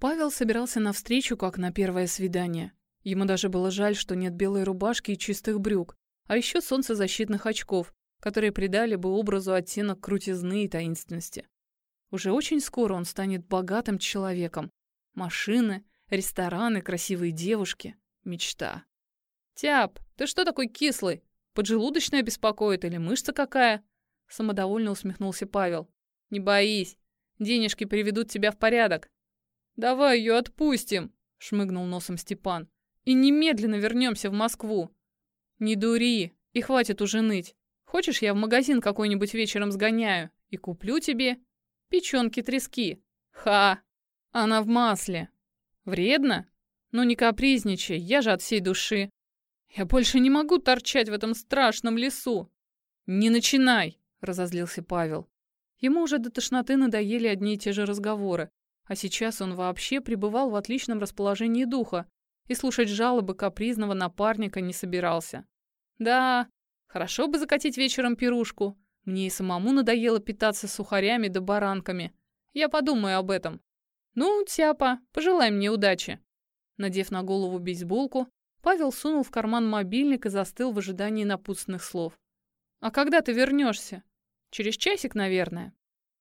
Павел собирался навстречу, как на первое свидание. Ему даже было жаль, что нет белой рубашки и чистых брюк, а еще солнцезащитных очков, которые придали бы образу оттенок крутизны и таинственности. Уже очень скоро он станет богатым человеком. Машины, рестораны, красивые девушки. Мечта. «Тяп, ты что такой кислый? Поджелудочная беспокоит или мышца какая?» Самодовольно усмехнулся Павел. «Не боись, денежки приведут тебя в порядок». «Давай ее отпустим», — шмыгнул носом Степан. «И немедленно вернемся в Москву». «Не дури, и хватит уже ныть. Хочешь, я в магазин какой-нибудь вечером сгоняю и куплю тебе печенки-трески? Ха! Она в масле. Вредно? Ну не капризничай, я же от всей души. Я больше не могу торчать в этом страшном лесу. Не начинай, разозлился Павел. Ему уже до тошноты надоели одни и те же разговоры, а сейчас он вообще пребывал в отличном расположении духа и слушать жалобы капризного напарника не собирался. Да, хорошо бы закатить вечером пирушку. Мне и самому надоело питаться сухарями да баранками. Я подумаю об этом. Ну, Тяпа, пожелай мне удачи. Надев на голову бейсболку, Павел сунул в карман мобильник и застыл в ожидании напутственных слов. «А когда ты вернешься? Через часик, наверное».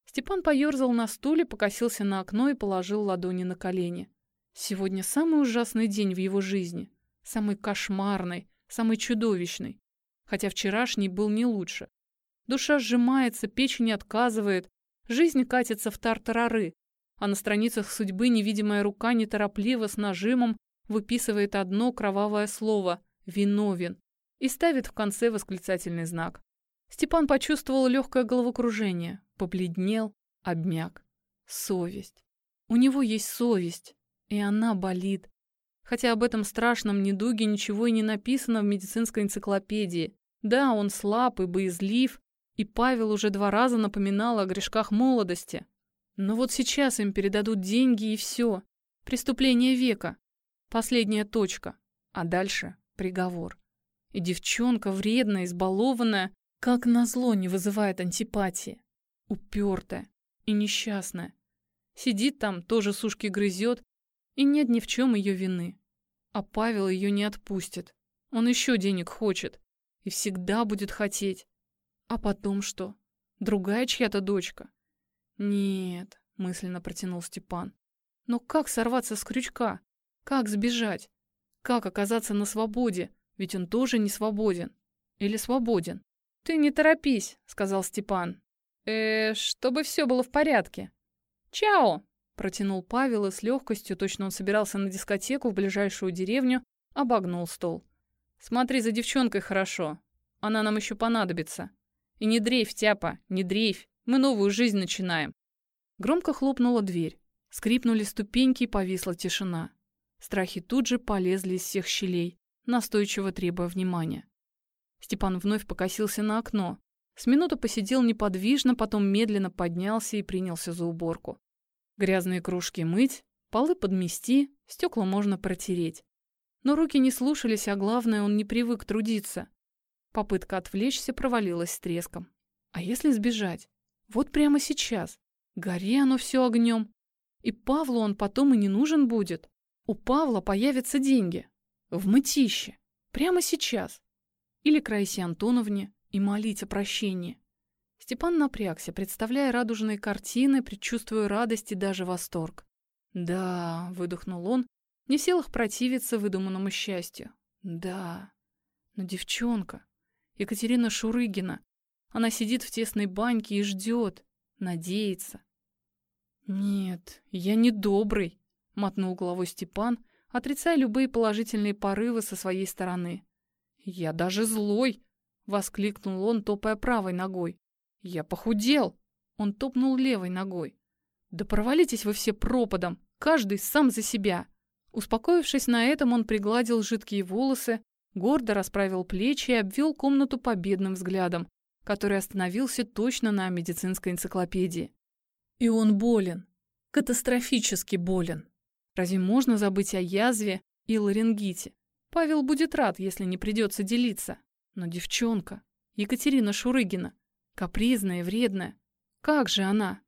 Степан поерзал на стуле, покосился на окно и положил ладони на колени. Сегодня самый ужасный день в его жизни. Самый кошмарный, самый чудовищный. Хотя вчерашний был не лучше. Душа сжимается, печень отказывает, жизнь катится в тартарары, а на страницах судьбы невидимая рука неторопливо с нажимом выписывает одно кровавое слово «виновен» и ставит в конце восклицательный знак. Степан почувствовал легкое головокружение, побледнел, обмяк. Совесть. У него есть совесть, и она болит. Хотя об этом страшном недуге ничего и не написано в медицинской энциклопедии. Да, он слаб и боязлив, и Павел уже два раза напоминал о грешках молодости. Но вот сейчас им передадут деньги и все. Преступление века. Последняя точка. А дальше приговор. И девчонка вредная, избалованная, как назло не вызывает антипатии. Упертая и несчастная. Сидит там, тоже сушки грызет, и нет ни в чем ее вины. А Павел ее не отпустит. Он еще денег хочет. И всегда будет хотеть. А потом что? Другая чья-то дочка? Нет, мысленно протянул Степан. Но как сорваться с крючка? Как сбежать? Как оказаться на свободе? Ведь он тоже не свободен. Или свободен? Ты не торопись, сказал Степан. Э, чтобы все было в порядке. Чао! Протянул Павел и с легкостью, точно он собирался на дискотеку в ближайшую деревню, обогнул стол. Смотри за девчонкой хорошо. Она нам еще понадобится. И не дрейфь, тяпа, не дрейфь. Мы новую жизнь начинаем. Громко хлопнула дверь. Скрипнули ступеньки и повисла тишина. Страхи тут же полезли из всех щелей, настойчиво требуя внимания. Степан вновь покосился на окно. С минуту посидел неподвижно, потом медленно поднялся и принялся за уборку. Грязные кружки мыть, полы подмести, стекла можно протереть. Но руки не слушались, а главное, он не привык трудиться. Попытка отвлечься провалилась с треском. А если сбежать? Вот прямо сейчас. Гори оно все огнем. И Павлу он потом и не нужен будет. У Павла появятся деньги. В мытище. Прямо сейчас. Или к Раисе Антоновне и молить о прощении. Степан напрягся, представляя радужные картины, предчувствуя радость и даже восторг. «Да», — выдохнул он, не в силах противиться выдуманному счастью. «Да, но девчонка, Екатерина Шурыгина, она сидит в тесной баньке и ждет, надеется. «Нет, я не добрый», — мотнул головой Степан, отрицая любые положительные порывы со своей стороны. «Я даже злой!» — воскликнул он, топая правой ногой. «Я похудел!» — он топнул левой ногой. «Да провалитесь вы все пропадом, каждый сам за себя!» Успокоившись на этом, он пригладил жидкие волосы, гордо расправил плечи и обвел комнату победным взглядом, который остановился точно на медицинской энциклопедии. И он болен. Катастрофически болен. Разве можно забыть о язве и ларингите? Павел будет рад, если не придется делиться. Но девчонка, Екатерина Шурыгина, капризная и вредная. Как же она?